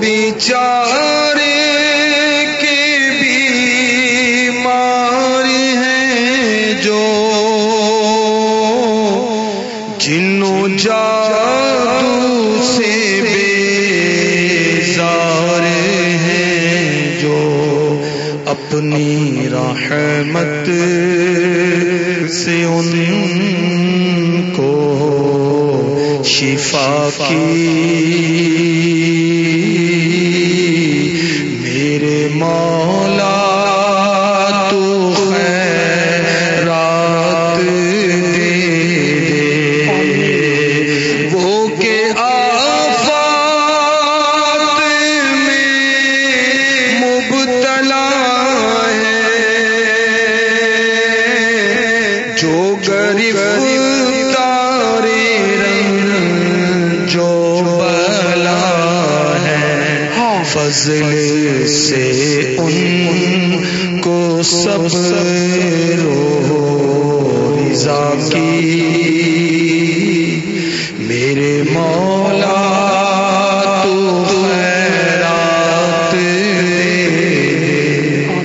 بیچارے کے بیمار ہیں جو جنوں جادو سے بیزار ہیں جو اپنی رحمت سے ان کو شفا کی مولا تو خیرات دے دے۔ وہ کہ آفات میں مبتلا ہے۔ جو غریب فضل سے ان کو سب رو رضا کی